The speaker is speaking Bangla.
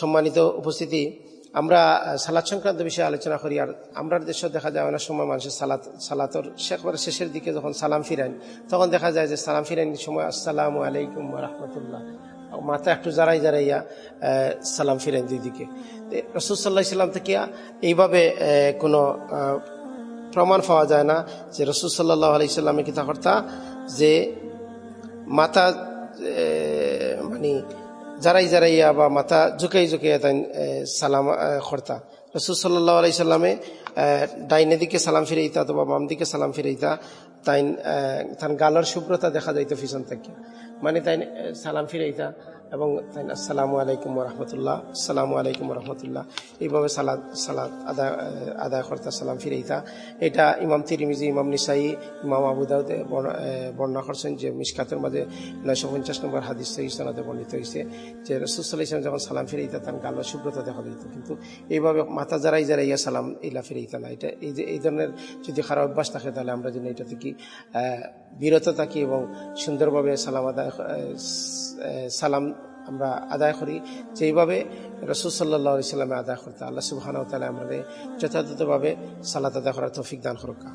সম্মানিত উপস্থিতি, আমরা সালাদ সংক্রান্ত বিষয়ে আলোচনা করি, আর আমরা দেশে দেখা যায় অনেক সময় মানুষের সালাত, সালাতর শেখবার শেষের দিকে যখন সালাম ফিরান তখন দেখা যায় যে সালাম ফিরান সময়, আসসালামু আলাইকুম রহমতুল্লাহ। মাথা একটু জারাই জারাইয়া সালাম ফিরেন দুই দিকে। রসুল সাল্লাহ সাল্লাম থেকে এইভাবে কোনো প্রমাণ পাওয়া যায় না যে রসুল সাল্লাহ আলাইসাল্লামে কিতা কর্তা যে মাথা মানে যারাই জারাইয়া বা মাথা ঝুঁকাই ঝুঁকাইয়া তাই সালাম খর্তা। রসুল সাল্লাহ আলাইসাল্লামে ডাইনে দিকে সালাম ফিরে ফিরাইতা অথবা বাম দিকে সালাম ফিরে ফিরাইতা, তাই তার গালার শুভ্রতা দেখা যাইতো পিছন থেকে। মানে তাই সালাম ফিরে ফিরাইতা। এবং আসসালামু আলাইকুম রহমতুল্লাহ আসসালামু আলাইকুম রহমতুল্লাহ এইভাবে সালাদ সালাদ আদায় আদায় কর্তা সালাম ফিরাইতা এটা ইমাম তিরিমিজি, ইমাম নিসাই, ইমাম আবুদাউদে বর্ণনা করছেন যে মিসকাতের মাঝে নয়শো পঞ্চাশ নম্বর হাদিস ইসলামে বর্ণিত হয়েছে যে রসুল্লাহ ইসলাম যখন সালাম ফিরাইতা তার গালো শুভ্রতা দেখা দিত। কিন্তু এইভাবে মাথা যারাই যারা ইয়া সালাম, ইলা ফিরাইতা না। এটা এই যে, এই ধরনের যদি খারাপ অভ্যাস থাকে তাহলে আমরা যেন এটা থেকে বিরত থাকি এবং সুন্দরভাবে সালাম আদায় সালাম আমরা আদায় করি। যেইভাবে রসুল সাল্লাহ সাল্লামে আদায় করতে আল্লাহ সুবাহানাও তালা আমাদের যথাযথভাবে সালাত আদায় করার তৌফিক দান করুকা।